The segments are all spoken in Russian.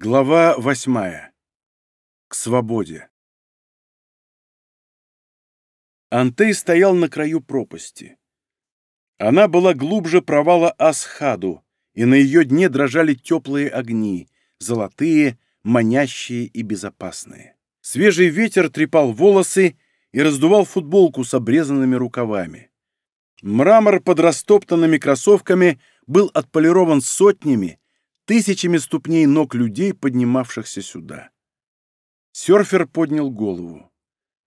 Глава восьмая. К свободе. Антей стоял на краю пропасти. Она была глубже провала Асхаду, и на ее дне дрожали теплые огни, золотые, манящие и безопасные. Свежий ветер трепал волосы и раздувал футболку с обрезанными рукавами. Мрамор под растоптанными кроссовками был отполирован сотнями, тысячами ступней ног людей, поднимавшихся сюда. Сёрфер поднял голову.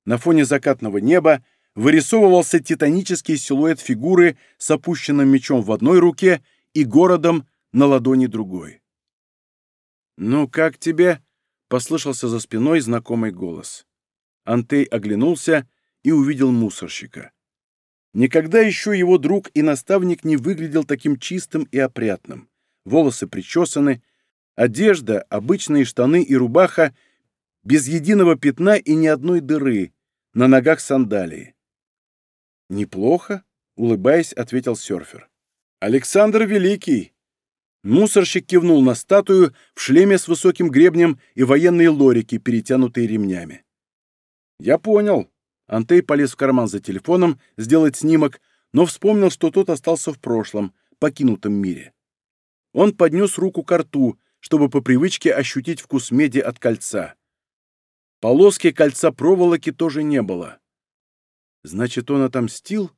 На фоне закатного неба вырисовывался титанический силуэт фигуры с опущенным мечом в одной руке и городом на ладони другой. «Ну как тебе?» — послышался за спиной знакомый голос. Антей оглянулся и увидел мусорщика. Никогда еще его друг и наставник не выглядел таким чистым и опрятным волосы причесаны, одежда, обычные штаны и рубаха, без единого пятна и ни одной дыры, на ногах сандалии. «Неплохо», — улыбаясь, ответил серфер. «Александр Великий!» Мусорщик кивнул на статую в шлеме с высоким гребнем и военные лорики, перетянутые ремнями. «Я понял». Антей полез в карман за телефоном сделать снимок, но вспомнил, что тот остался в прошлом, покинутом мире. Он поднес руку к рту, чтобы по привычке ощутить вкус меди от кольца. Полоски кольца проволоки тоже не было. Значит, он отомстил?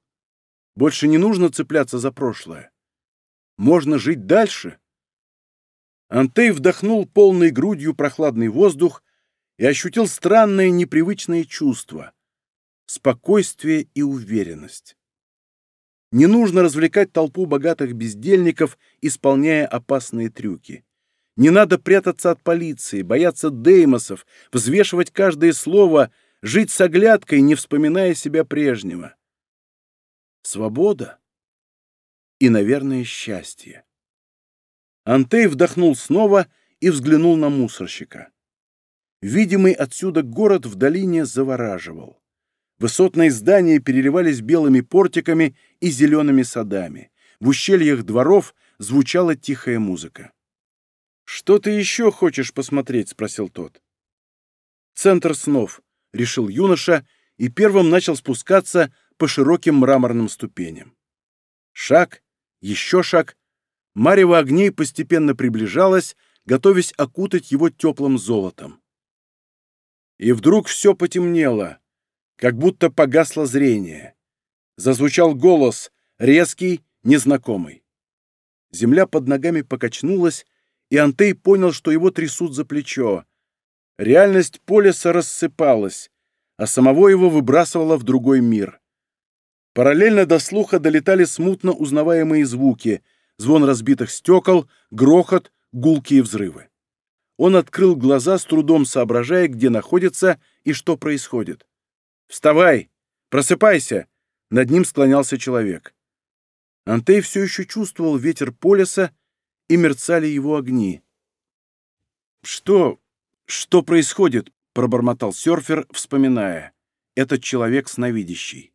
Больше не нужно цепляться за прошлое. Можно жить дальше. Антей вдохнул полной грудью прохладный воздух и ощутил странное непривычное чувство — спокойствие и уверенность. Не нужно развлекать толпу богатых бездельников, исполняя опасные трюки. Не надо прятаться от полиции, бояться деймосов, взвешивать каждое слово, жить с оглядкой, не вспоминая себя прежнего. Свобода и, наверное, счастье. Антей вдохнул снова и взглянул на мусорщика. Видимый отсюда город в долине завораживал. Высотные здания переливались белыми портиками и зелеными садами. В ущельях дворов звучала тихая музыка. «Что ты еще хочешь посмотреть?» — спросил тот. «Центр снов», — решил юноша и первым начал спускаться по широким мраморным ступеням. Шаг, еще шаг. Марево огней постепенно приближалось, готовясь окутать его теплым золотом. И вдруг все потемнело как будто погасло зрение. Зазвучал голос, резкий, незнакомый. Земля под ногами покачнулась, и Антей понял, что его трясут за плечо. Реальность Полиса рассыпалась, а самого его выбрасывало в другой мир. Параллельно до слуха долетали смутно узнаваемые звуки, звон разбитых стекол, грохот, гулкие взрывы. Он открыл глаза, с трудом соображая, где находится и что происходит. «Вставай! Просыпайся!» Над ним склонялся человек. Антей все еще чувствовал ветер полиса, и мерцали его огни. «Что? Что происходит?» — пробормотал серфер, вспоминая. «Этот человек сновидящий.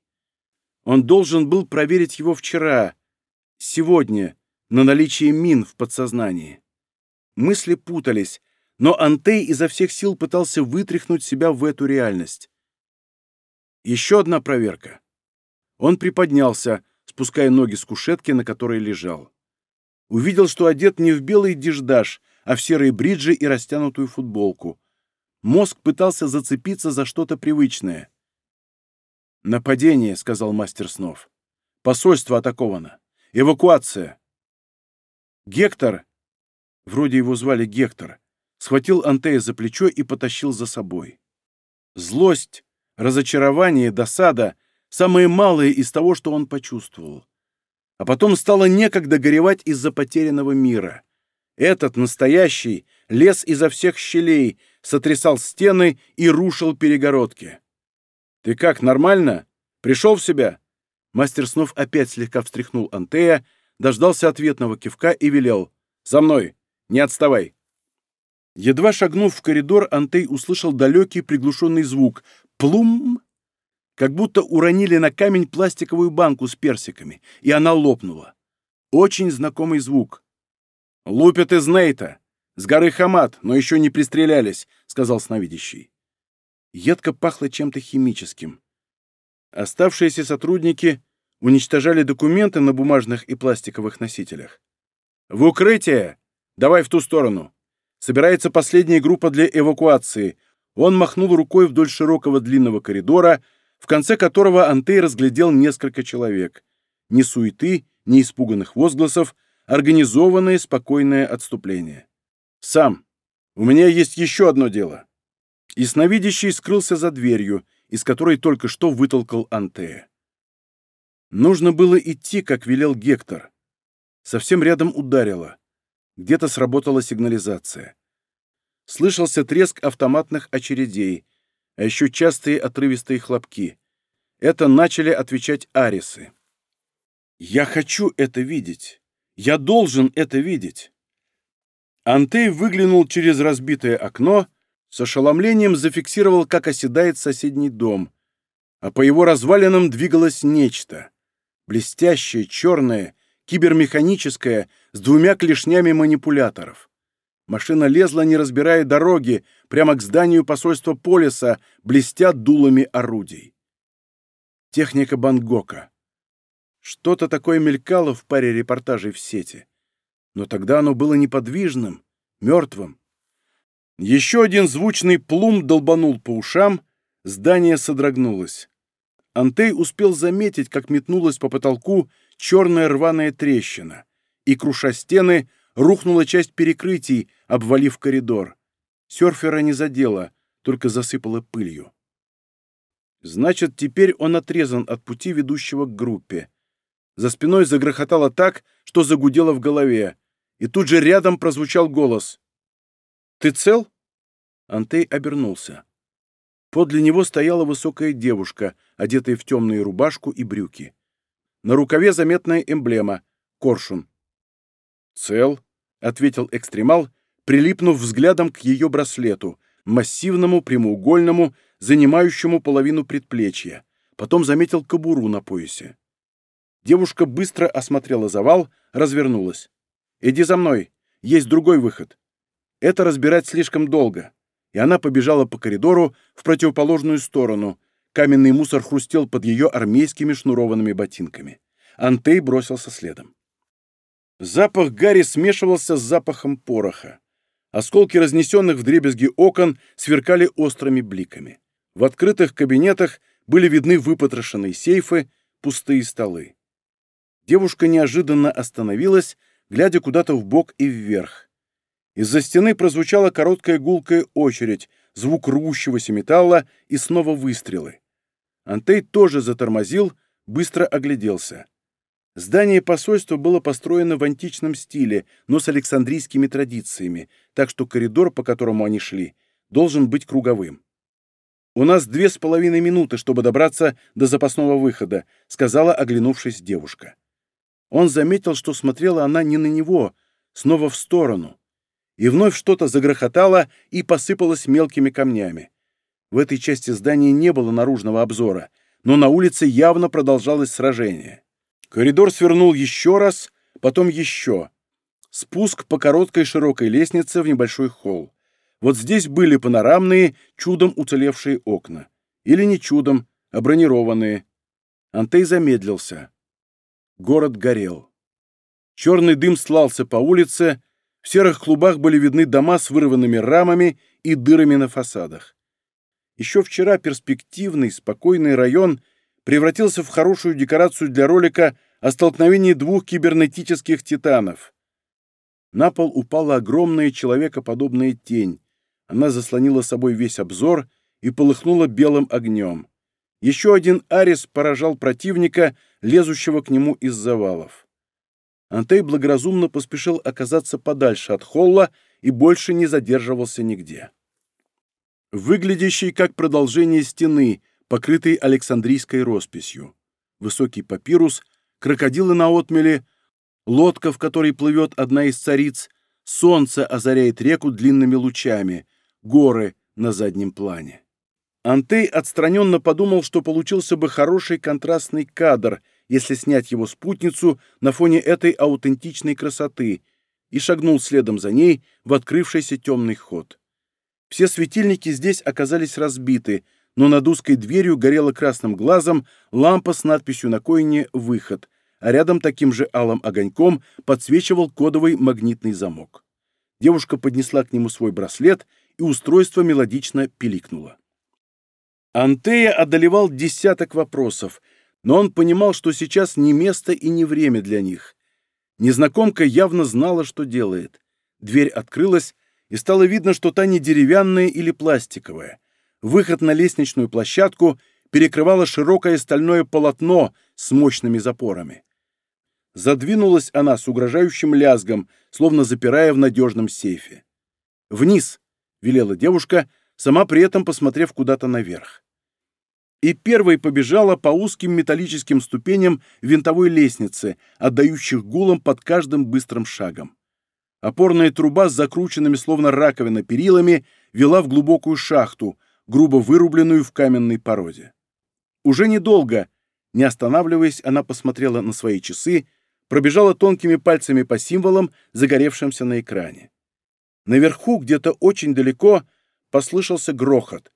Он должен был проверить его вчера, сегодня, на наличие мин в подсознании». Мысли путались, но Антей изо всех сил пытался вытряхнуть себя в эту реальность. Еще одна проверка. Он приподнялся, спуская ноги с кушетки, на которой лежал. Увидел, что одет не в белый диждаш, а в серые бриджи и растянутую футболку. Мозг пытался зацепиться за что-то привычное. «Нападение», — сказал мастер снов. «Посольство атаковано. Эвакуация». «Гектор!» Вроде его звали Гектор. Схватил Антея за плечо и потащил за собой. Злость разочарование, досада — самые малые из того, что он почувствовал. А потом стало некогда горевать из-за потерянного мира. Этот, настоящий, лес изо всех щелей, сотрясал стены и рушил перегородки. «Ты как, нормально? Пришел в себя?» Мастер снов опять слегка встряхнул Антея, дождался ответного кивка и велел. «За мной! Не отставай!» Едва шагнув в коридор, Антей услышал далекий приглушенный звук, Плум! Как будто уронили на камень пластиковую банку с персиками, и она лопнула. Очень знакомый звук. «Лупят из Нейта! С горы Хамат, но еще не пристрелялись», — сказал сновидящий. Едко пахло чем-то химическим. Оставшиеся сотрудники уничтожали документы на бумажных и пластиковых носителях. «В укрытие! Давай в ту сторону! Собирается последняя группа для эвакуации. Он махнул рукой вдоль широкого длинного коридора, в конце которого Антей разглядел несколько человек. Ни суеты, ни испуганных возгласов, организованное спокойное отступление. «Сам, у меня есть еще одно дело». Ясновидящий скрылся за дверью, из которой только что вытолкал Антея. Нужно было идти, как велел Гектор. Совсем рядом ударило. Где-то сработала сигнализация слышался треск автоматных очередей, а еще частые отрывистые хлопки. Это начали отвечать арисы. «Я хочу это видеть! Я должен это видеть!» Антей выглянул через разбитое окно, с ошеломлением зафиксировал, как оседает соседний дом, а по его развалинам двигалось нечто. Блестящее, черное, кибермеханическое, с двумя клешнями манипуляторов. Машина лезла, не разбирая дороги, прямо к зданию посольства Полиса, блестя дулами орудий. Техника Бангока. Что-то такое мелькало в паре репортажей в сети. Но тогда оно было неподвижным, мертвым. Еще один звучный плум долбанул по ушам, здание содрогнулось. Антей успел заметить, как метнулась по потолку черная рваная трещина, и, круша стены, Рухнула часть перекрытий, обвалив коридор. Серфера не задела, только засыпала пылью. Значит, теперь он отрезан от пути, ведущего к группе. За спиной загрохотало так, что загудело в голове. И тут же рядом прозвучал голос. «Ты цел?» Антей обернулся. Подле него стояла высокая девушка, одетая в темную рубашку и брюки. На рукаве заметная эмблема — коршун. «Цел», — ответил экстремал, прилипнув взглядом к ее браслету, массивному, прямоугольному, занимающему половину предплечья. Потом заметил кобуру на поясе. Девушка быстро осмотрела завал, развернулась. «Иди за мной. Есть другой выход. Это разбирать слишком долго». И она побежала по коридору в противоположную сторону. Каменный мусор хрустел под ее армейскими шнурованными ботинками. Антей бросился следом. Запах гари смешивался с запахом пороха. Осколки разнесенных в дребезги окон сверкали острыми бликами. В открытых кабинетах были видны выпотрошенные сейфы, пустые столы. Девушка неожиданно остановилась, глядя куда-то в бок и вверх. Из-за стены прозвучала короткая гулкая очередь, звук рвущегося металла и снова выстрелы. Антей тоже затормозил, быстро огляделся. Здание посольства было построено в античном стиле, но с александрийскими традициями, так что коридор, по которому они шли, должен быть круговым. «У нас две с половиной минуты, чтобы добраться до запасного выхода», сказала, оглянувшись девушка. Он заметил, что смотрела она не на него, снова в сторону. И вновь что-то загрохотало и посыпалось мелкими камнями. В этой части здания не было наружного обзора, но на улице явно продолжалось сражение. Коридор свернул еще раз, потом еще. Спуск по короткой широкой лестнице в небольшой холл. Вот здесь были панорамные, чудом уцелевшие окна. Или не чудом, а бронированные. Антей замедлился. Город горел. Черный дым слался по улице, в серых клубах были видны дома с вырванными рамами и дырами на фасадах. Еще вчера перспективный, спокойный район превратился в хорошую декорацию для ролика о столкновении двух кибернетических титанов. На пол упала огромная человекоподобная тень. Она заслонила собой весь обзор и полыхнула белым огнем. Еще один арис поражал противника, лезущего к нему из завалов. Антей благоразумно поспешил оказаться подальше от холла и больше не задерживался нигде. Выглядящий как продолжение стены, покрытый Александрийской росписью. Высокий папирус, крокодилы на отмеле, лодка, в которой плывет одна из цариц, солнце озаряет реку длинными лучами, горы на заднем плане. Антей отстраненно подумал, что получился бы хороший контрастный кадр, если снять его спутницу на фоне этой аутентичной красоты, и шагнул следом за ней в открывшийся темный ход. Все светильники здесь оказались разбиты — но над узкой дверью горела красным глазом лампа с надписью на коине «Выход», а рядом таким же алым огоньком подсвечивал кодовый магнитный замок. Девушка поднесла к нему свой браслет, и устройство мелодично пиликнуло. Антея одолевал десяток вопросов, но он понимал, что сейчас не место и не время для них. Незнакомка явно знала, что делает. Дверь открылась, и стало видно, что та не деревянная или пластиковая — выход на лестничную площадку перекрывало широкое стальное полотно с мощными запорами. Задвинулась она с угрожающим лязгом, словно запирая в надежном сейфе. «Вниз!» — велела девушка, сама при этом посмотрев куда-то наверх. И первой побежала по узким металлическим ступеням винтовой лестницы, отдающих гулом под каждым быстрым шагом. Опорная труба с закрученными словно раковина перилами вела в глубокую шахту — грубо вырубленную в каменной породе. Уже недолго, не останавливаясь, она посмотрела на свои часы, пробежала тонкими пальцами по символам, загоревшимся на экране. Наверху, где-то очень далеко, послышался грохот.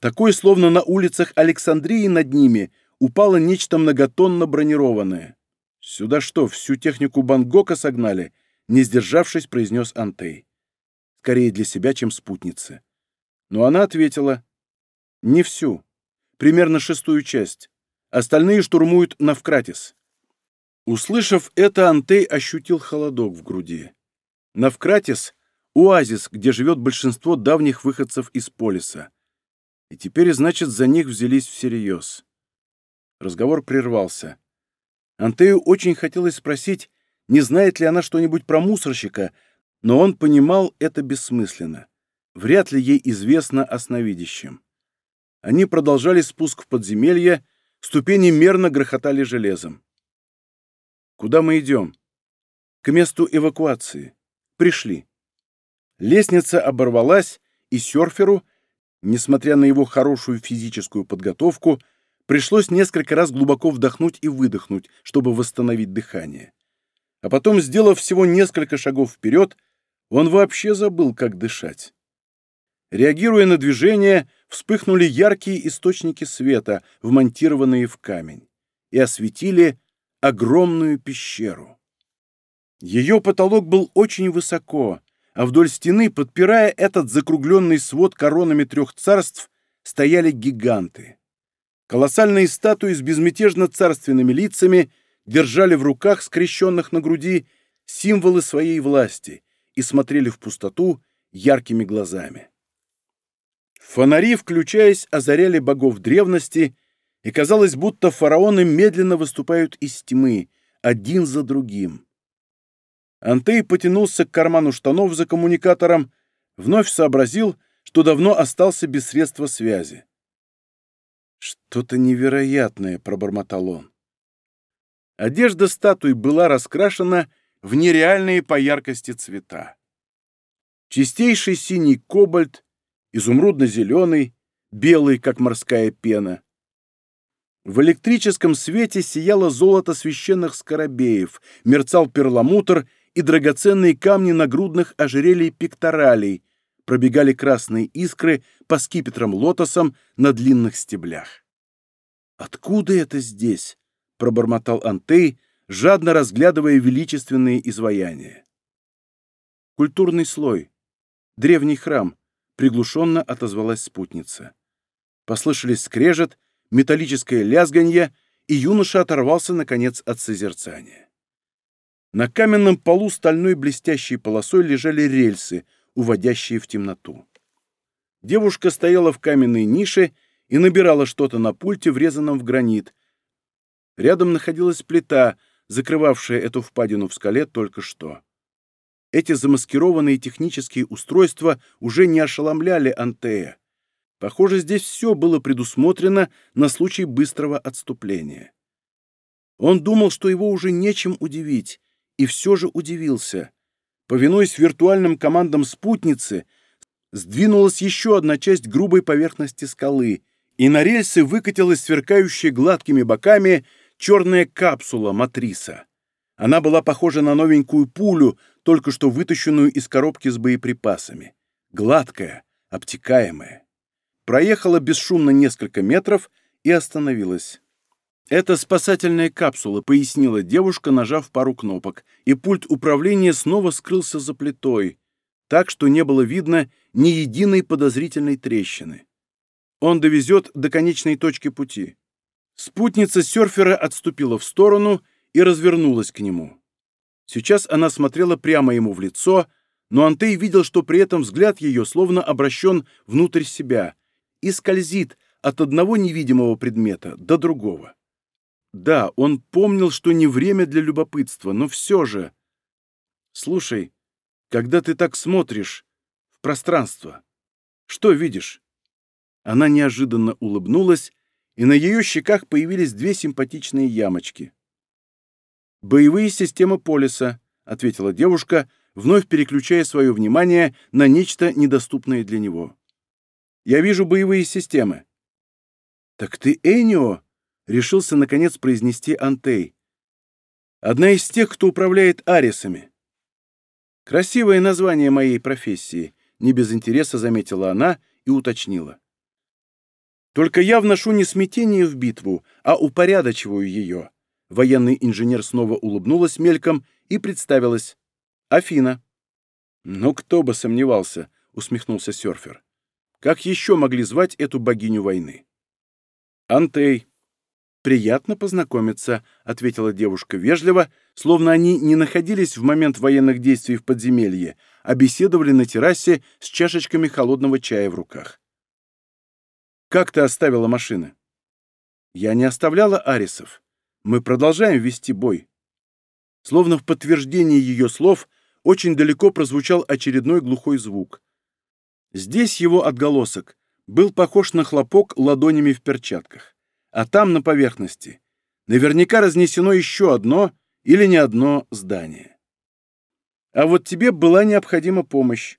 Такой, словно на улицах Александрии над ними, упало нечто многотонно бронированное. «Сюда что, всю технику Бангока согнали?» — не сдержавшись, произнес Антей. «Скорее для себя, чем спутницы». Но она ответила, не всю, примерно шестую часть. Остальные штурмуют Навкратис. Услышав это, Антей ощутил холодок в груди. Навкратис — оазис, где живет большинство давних выходцев из полиса. И теперь, значит, за них взялись всерьез. Разговор прервался. Антею очень хотелось спросить, не знает ли она что-нибудь про мусорщика, но он понимал это бессмысленно вряд ли ей известно о сновидящем. Они продолжали спуск в подземелье, ступени мерно грохотали железом. «Куда мы идем?» «К месту эвакуации. Пришли». Лестница оборвалась, и серферу, несмотря на его хорошую физическую подготовку, пришлось несколько раз глубоко вдохнуть и выдохнуть, чтобы восстановить дыхание. А потом, сделав всего несколько шагов вперед, он вообще забыл, как дышать. Реагируя на движение, вспыхнули яркие источники света, вмонтированные в камень, и осветили огромную пещеру. Ее потолок был очень высоко, а вдоль стены, подпирая этот закругленный свод коронами трех царств, стояли гиганты. Колоссальные статуи с безмятежно царственными лицами держали в руках, скрещенных на груди, символы своей власти и смотрели в пустоту яркими глазами. Фонари, включаясь, озаряли богов древности, и казалось, будто фараоны медленно выступают из тьмы, один за другим. Антей потянулся к карману штанов за коммуникатором, вновь сообразил, что давно остался без средства связи. «Что-то невероятное», — пробормотал он. Одежда статуи была раскрашена в нереальные по яркости цвета. Чистейший синий кобальт, изумрудно-зеленый, белый, как морская пена. В электрическом свете сияло золото священных скоробеев, мерцал перламутр и драгоценные камни нагрудных ожерелий пекторалей, пробегали красные искры по скипетрам лотосам на длинных стеблях. «Откуда это здесь?» — пробормотал Антей, жадно разглядывая величественные изваяния. «Культурный слой. Древний храм», приглушенно отозвалась спутница. Послышались скрежет, металлическое лязганье, и юноша оторвался, наконец, от созерцания. На каменном полу стальной блестящей полосой лежали рельсы, уводящие в темноту. Девушка стояла в каменной нише и набирала что-то на пульте, врезанном в гранит. Рядом находилась плита, закрывавшая эту впадину в скале только что. Эти замаскированные технические устройства уже не ошеломляли Антея. Похоже, здесь все было предусмотрено на случай быстрого отступления. Он думал, что его уже нечем удивить, и все же удивился. Повинуясь виртуальным командам спутницы, сдвинулась еще одна часть грубой поверхности скалы, и на рельсы выкатилась сверкающая гладкими боками черная капсула-матриса. Она была похожа на новенькую пулю, только что вытащенную из коробки с боеприпасами. Гладкая, обтекаемая. Проехала бесшумно несколько метров и остановилась. «Это спасательная капсула», — пояснила девушка, нажав пару кнопок, и пульт управления снова скрылся за плитой, так что не было видно ни единой подозрительной трещины. Он довезет до конечной точки пути. Спутница серфера отступила в сторону и развернулась к нему. Сейчас она смотрела прямо ему в лицо, но Антей видел, что при этом взгляд ее словно обращен внутрь себя и скользит от одного невидимого предмета до другого. Да, он помнил, что не время для любопытства, но все же... Слушай, когда ты так смотришь в пространство, что видишь? Она неожиданно улыбнулась, и на ее щеках появились две симпатичные ямочки. «Боевые системы полиса», — ответила девушка, вновь переключая свое внимание на нечто недоступное для него. «Я вижу боевые системы». «Так ты Энио?» — решился, наконец, произнести Антей. «Одна из тех, кто управляет арисами». «Красивое название моей профессии», — не без интереса заметила она и уточнила. «Только я вношу не смятение в битву, а упорядочиваю ее, Военный инженер снова улыбнулась мельком и представилась. «Афина». «Ну, кто бы сомневался», — усмехнулся серфер. «Как еще могли звать эту богиню войны?» «Антей». «Приятно познакомиться», — ответила девушка вежливо, словно они не находились в момент военных действий в подземелье, а беседовали на террасе с чашечками холодного чая в руках. «Как ты оставила машины?» «Я не оставляла арисов. Мы продолжаем вести бой. Словно в подтверждении ее слов очень далеко прозвучал очередной глухой звук. Здесь его отголосок был похож на хлопок ладонями в перчатках. А там, на поверхности, наверняка разнесено еще одно или не одно здание. А вот тебе была необходима помощь.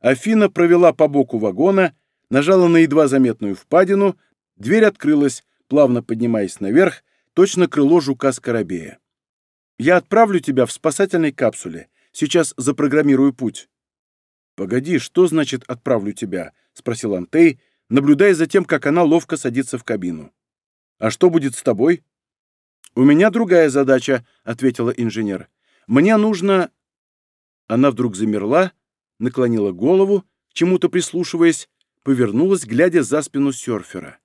Афина провела по боку вагона, нажала на едва заметную впадину, дверь открылась, плавно поднимаясь наверх, точно крыло жука-скоробея. Я отправлю тебя в спасательной капсуле. Сейчас запрограммирую путь». «Погоди, что значит «отправлю тебя»?» — спросил Антей, наблюдая за тем, как она ловко садится в кабину. «А что будет с тобой?» «У меня другая задача», — ответила инженер. «Мне нужно...» Она вдруг замерла, наклонила голову, к чему-то прислушиваясь, повернулась, глядя за спину серфера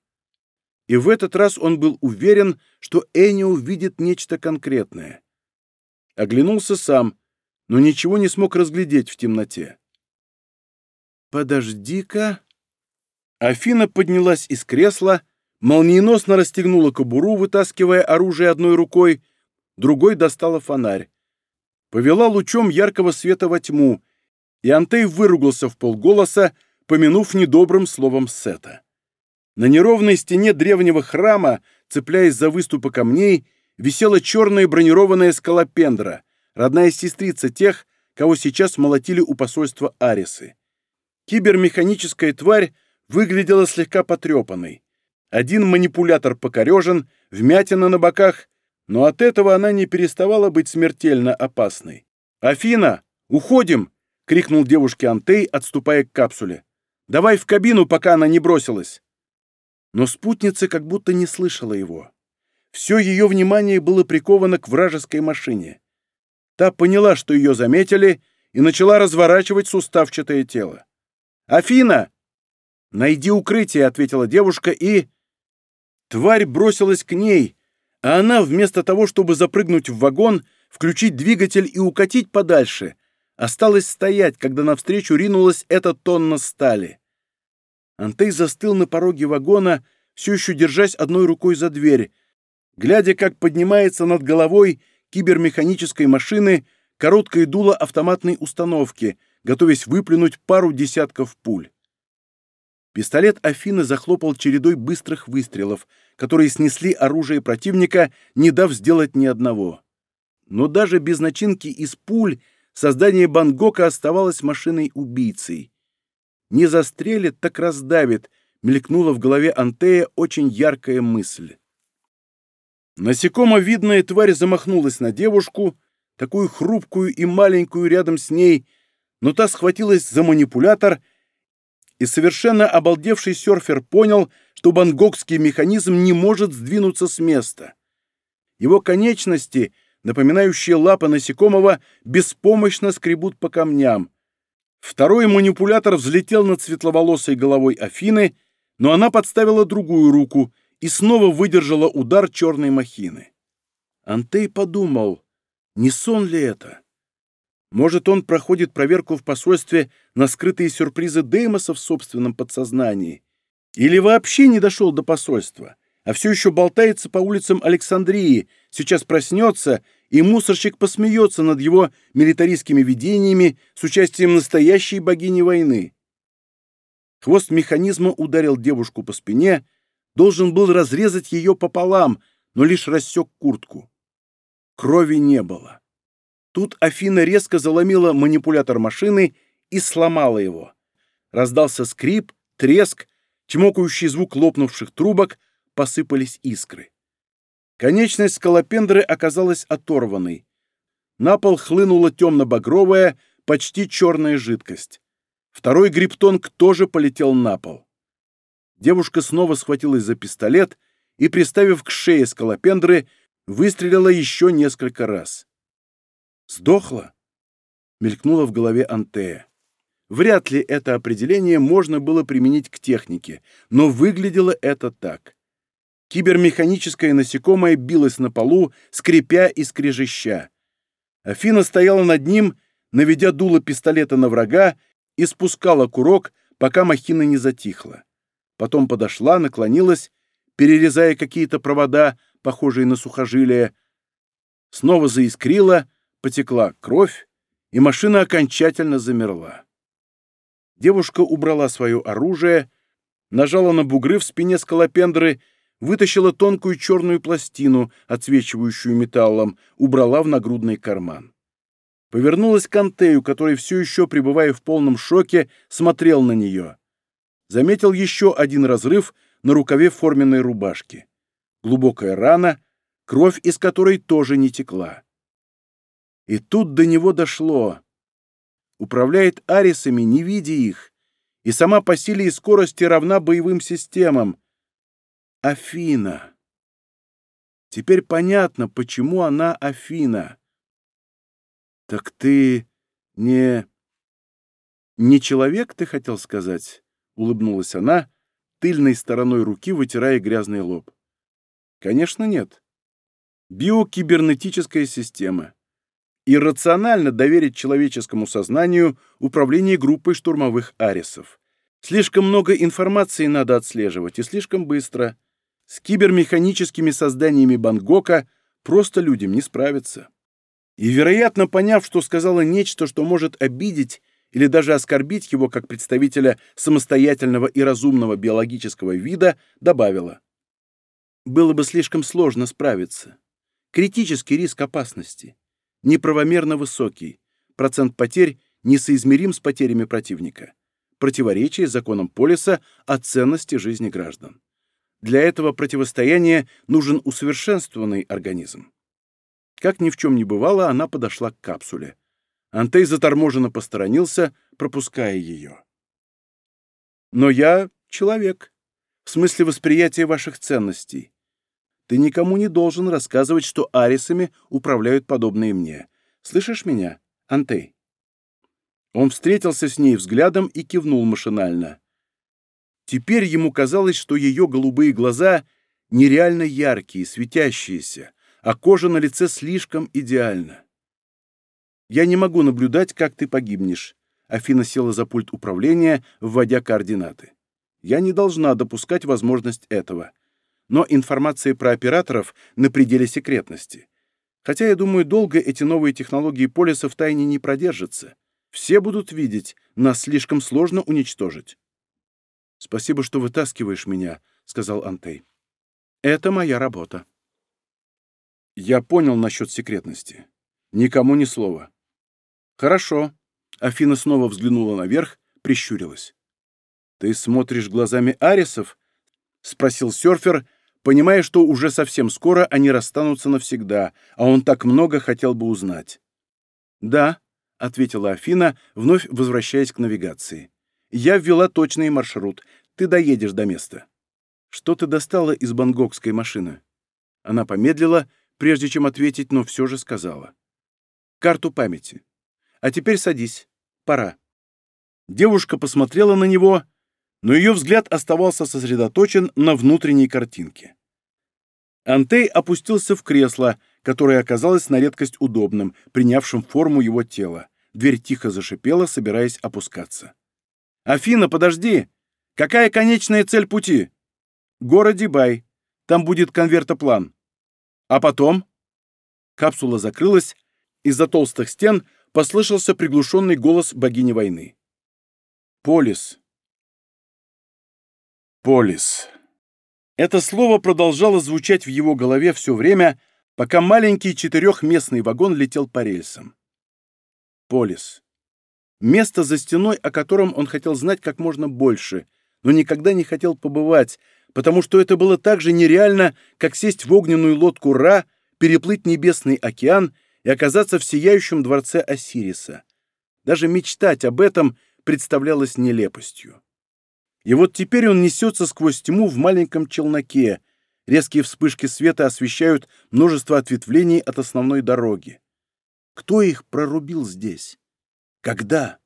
и в этот раз он был уверен, что Энни увидит нечто конкретное. Оглянулся сам, но ничего не смог разглядеть в темноте. «Подожди-ка...» Афина поднялась из кресла, молниеносно расстегнула кобуру, вытаскивая оружие одной рукой, другой достала фонарь. Повела лучом яркого света во тьму, и Антей выругался в полголоса, помянув недобрым словом Сета. На неровной стене древнего храма, цепляясь за выступы камней, висела черная бронированная скалопендра, родная сестрица тех, кого сейчас молотили у посольства Арисы. Кибермеханическая тварь выглядела слегка потрепанной. Один манипулятор покорежен, вмятина на боках, но от этого она не переставала быть смертельно опасной. «Афина, уходим!» — крикнул девушке Антей, отступая к капсуле. «Давай в кабину, пока она не бросилась!» но спутница как будто не слышала его. Все ее внимание было приковано к вражеской машине. Та поняла, что ее заметили, и начала разворачивать суставчатое тело. «Афина!» «Найди укрытие», — ответила девушка, и... Тварь бросилась к ней, а она, вместо того, чтобы запрыгнуть в вагон, включить двигатель и укатить подальше, осталась стоять, когда навстречу ринулась эта тонна стали. Антей застыл на пороге вагона, все еще держась одной рукой за дверь, глядя, как поднимается над головой кибермеханической машины короткое дуло автоматной установки, готовясь выплюнуть пару десятков пуль. Пистолет Афины захлопал чередой быстрых выстрелов, которые снесли оружие противника, не дав сделать ни одного. Но даже без начинки из пуль создание Бангока оставалось машиной-убийцей не застрелит, так раздавит, мелькнула в голове Антея очень яркая мысль. Насекомо видная тварь замахнулась на девушку, такую хрупкую и маленькую рядом с ней, но та схватилась за манипулятор, и совершенно обалдевший серфер понял, что бангокский механизм не может сдвинуться с места. Его конечности, напоминающие лапы насекомого, беспомощно скребут по камням, Второй манипулятор взлетел над светловолосой головой Афины, но она подставила другую руку и снова выдержала удар черной махины. Антей подумал, не сон ли это? Может, он проходит проверку в посольстве на скрытые сюрпризы Деймоса в собственном подсознании? Или вообще не дошел до посольства, а все еще болтается по улицам Александрии, сейчас проснется и мусорщик посмеется над его милитаристскими видениями с участием настоящей богини войны. Хвост механизма ударил девушку по спине, должен был разрезать ее пополам, но лишь рассек куртку. Крови не было. Тут Афина резко заломила манипулятор машины и сломала его. Раздался скрип, треск, чмокающий звук лопнувших трубок, посыпались искры. Конечность скалопендры оказалась оторванной. На пол хлынула темно-багровая, почти черная жидкость. Второй гриптонг тоже полетел на пол. Девушка снова схватилась за пистолет и, приставив к шее скалопендры, выстрелила еще несколько раз. «Сдохла?» — мелькнула в голове Антея. Вряд ли это определение можно было применить к технике, но выглядело это так. Кибермеханическая насекомое билось на полу, скрипя и скрежеща. Афина стояла над ним, наведя дуло пистолета на врага и спускала курок, пока махина не затихла. Потом подошла, наклонилась, перерезая какие-то провода, похожие на сухожилия. Снова заискрила, потекла кровь, и машина окончательно замерла. Девушка убрала свое оружие, нажала на бугры в спине скалопендры вытащила тонкую черную пластину, отсвечивающую металлом, убрала в нагрудный карман. Повернулась к Антею, который все еще, пребывая в полном шоке, смотрел на нее. Заметил еще один разрыв на рукаве форменной рубашки. Глубокая рана, кровь из которой тоже не текла. И тут до него дошло. Управляет арисами, не видя их, и сама по силе и скорости равна боевым системам, Афина. Теперь понятно, почему она Афина. Так ты не... Не человек, ты хотел сказать? Улыбнулась она, тыльной стороной руки вытирая грязный лоб. Конечно, нет. Биокибернетическая система. Иррационально доверить человеческому сознанию управление группой штурмовых арисов. Слишком много информации надо отслеживать и слишком быстро – с кибермеханическими созданиями Бангока просто людям не справиться. И, вероятно, поняв, что сказала нечто, что может обидеть или даже оскорбить его как представителя самостоятельного и разумного биологического вида, добавила. Было бы слишком сложно справиться. Критический риск опасности. Неправомерно высокий. Процент потерь несоизмерим с потерями противника. Противоречие законам полиса о ценности жизни граждан. Для этого противостояния нужен усовершенствованный организм. Как ни в чем не бывало, она подошла к капсуле. Антей заторможенно посторонился, пропуская ее. «Но я человек, в смысле восприятия ваших ценностей. Ты никому не должен рассказывать, что арисами управляют подобные мне. Слышишь меня, Антей?» Он встретился с ней взглядом и кивнул машинально. Теперь ему казалось, что ее голубые глаза нереально яркие, светящиеся, а кожа на лице слишком идеальна. «Я не могу наблюдать, как ты погибнешь», — Афина села за пульт управления, вводя координаты. «Я не должна допускать возможность этого. Но информация про операторов на пределе секретности. Хотя, я думаю, долго эти новые технологии полиса в тайне не продержатся. Все будут видеть, нас слишком сложно уничтожить». Спасибо, что вытаскиваешь меня», — сказал Антей. «Это моя работа». «Я понял насчет секретности. Никому ни слова». «Хорошо». Афина снова взглянула наверх, прищурилась. «Ты смотришь глазами арисов?» — спросил серфер, понимая, что уже совсем скоро они расстанутся навсегда, а он так много хотел бы узнать. «Да», — ответила Афина, вновь возвращаясь к навигации. «Я ввела точный маршрут. Ты доедешь до места». «Что ты достала из бангокской машины?» Она помедлила, прежде чем ответить, но все же сказала. «Карту памяти. А теперь садись. Пора». Девушка посмотрела на него, но ее взгляд оставался сосредоточен на внутренней картинке. Антей опустился в кресло, которое оказалось на редкость удобным, принявшим форму его тела. Дверь тихо зашипела, собираясь опускаться. «Афина, подожди!» Какая конечная цель пути? Город Дибай. Там будет конвертоплан. А потом? Капсула закрылась. Из-за толстых стен послышался приглушенный голос богини войны. Полис. Полис. Это слово продолжало звучать в его голове все время, пока маленький четырехместный вагон летел по рельсам. Полис. Место за стеной, о котором он хотел знать как можно больше, но никогда не хотел побывать, потому что это было так же нереально, как сесть в огненную лодку Ра, переплыть небесный океан и оказаться в сияющем дворце Осириса. Даже мечтать об этом представлялось нелепостью. И вот теперь он несется сквозь тьму в маленьком челноке. Резкие вспышки света освещают множество ответвлений от основной дороги. Кто их прорубил здесь? Когда?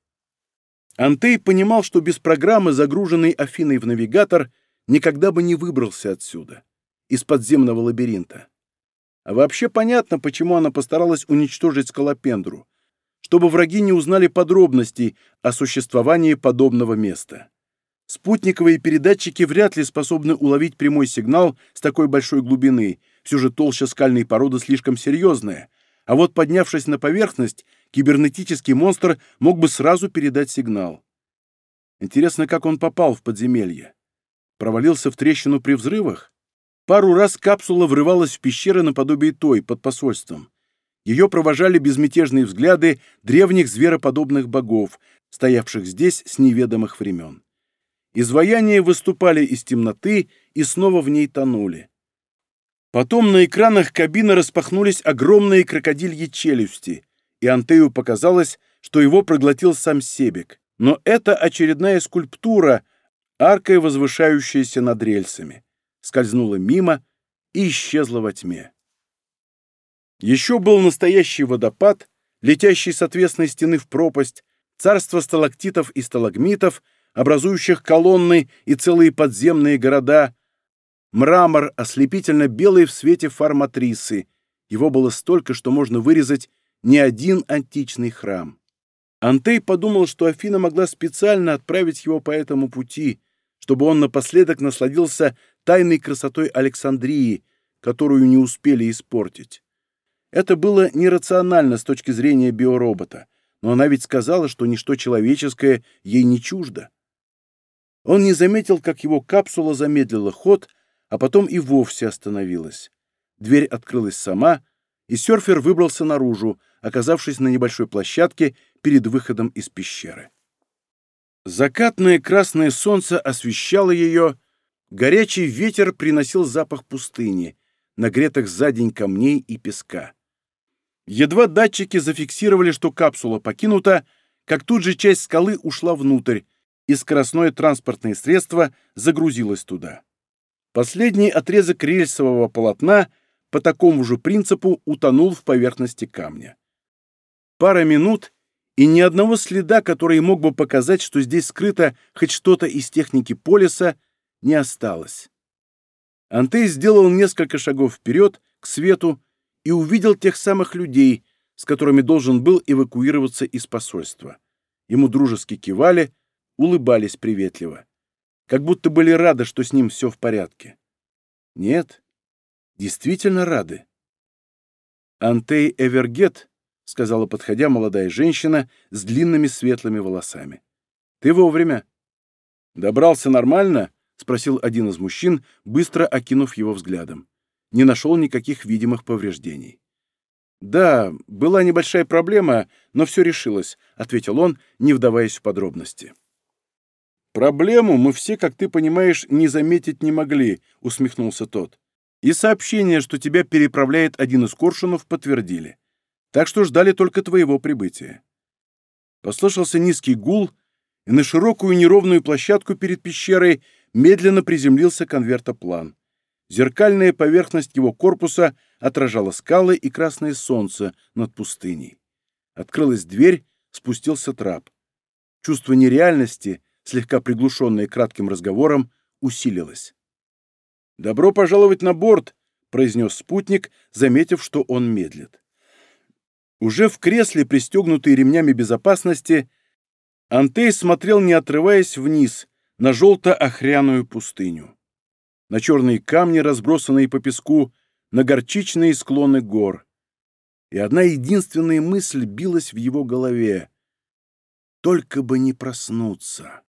Антей понимал, что без программы, загруженной Афиной в навигатор, никогда бы не выбрался отсюда, из подземного лабиринта. А вообще понятно, почему она постаралась уничтожить Скалопендру, чтобы враги не узнали подробностей о существовании подобного места. Спутниковые передатчики вряд ли способны уловить прямой сигнал с такой большой глубины, все же толща скальной породы слишком серьезная, а вот поднявшись на поверхность, кибернетический монстр мог бы сразу передать сигнал. Интересно, как он попал в подземелье? Провалился в трещину при взрывах? Пару раз капсула врывалась в пещеры наподобие той, под посольством. Ее провожали безмятежные взгляды древних звероподобных богов, стоявших здесь с неведомых времен. Изваяния выступали из темноты и снова в ней тонули. Потом на экранах кабины распахнулись огромные крокодильи челюсти, и Антею показалось, что его проглотил сам Себек. Но это очередная скульптура, аркой возвышающаяся над рельсами, скользнула мимо и исчезла во тьме. Еще был настоящий водопад, летящий с отвесной стены в пропасть, царство сталактитов и сталагмитов, образующих колонны и целые подземные города, мрамор, ослепительно белый в свете фарматрисы. Его было столько, что можно вырезать ни один античный храм. Антей подумал, что Афина могла специально отправить его по этому пути, чтобы он напоследок насладился тайной красотой Александрии, которую не успели испортить. Это было нерационально с точки зрения биоробота, но она ведь сказала, что ничто человеческое ей не чуждо. Он не заметил, как его капсула замедлила ход, а потом и вовсе остановилась. Дверь открылась сама, и серфер выбрался наружу, оказавшись на небольшой площадке перед выходом из пещеры. Закатное красное солнце освещало ее, горячий ветер приносил запах пустыни, нагретых за день камней и песка. Едва датчики зафиксировали, что капсула покинута, как тут же часть скалы ушла внутрь, и скоростное транспортное средство загрузилось туда. Последний отрезок рельсового полотна по такому же принципу утонул в поверхности камня. Пара минут, и ни одного следа, который мог бы показать, что здесь скрыто хоть что-то из техники полиса, не осталось. Антей сделал несколько шагов вперед, к свету, и увидел тех самых людей, с которыми должен был эвакуироваться из посольства. Ему дружески кивали, улыбались приветливо. Как будто были рады, что с ним все в порядке. Нет, действительно рады. Антей Эвергет — сказала, подходя, молодая женщина с длинными светлыми волосами. «Ты вовремя». «Добрался нормально?» — спросил один из мужчин, быстро окинув его взглядом. Не нашел никаких видимых повреждений. «Да, была небольшая проблема, но все решилось», — ответил он, не вдаваясь в подробности. «Проблему мы все, как ты понимаешь, не заметить не могли», — усмехнулся тот. «И сообщение, что тебя переправляет один из коршунов, подтвердили так что ждали только твоего прибытия. Послышался низкий гул, и на широкую неровную площадку перед пещерой медленно приземлился конвертоплан. Зеркальная поверхность его корпуса отражала скалы и красное солнце над пустыней. Открылась дверь, спустился трап. Чувство нереальности, слегка приглушенное кратким разговором, усилилось. «Добро пожаловать на борт!» — произнес спутник, заметив, что он медлит. Уже в кресле, пристегнутый ремнями безопасности, Антей смотрел, не отрываясь вниз, на желто-охряную пустыню, на черные камни, разбросанные по песку, на горчичные склоны гор. И одна единственная мысль билась в его голове — только бы не проснуться.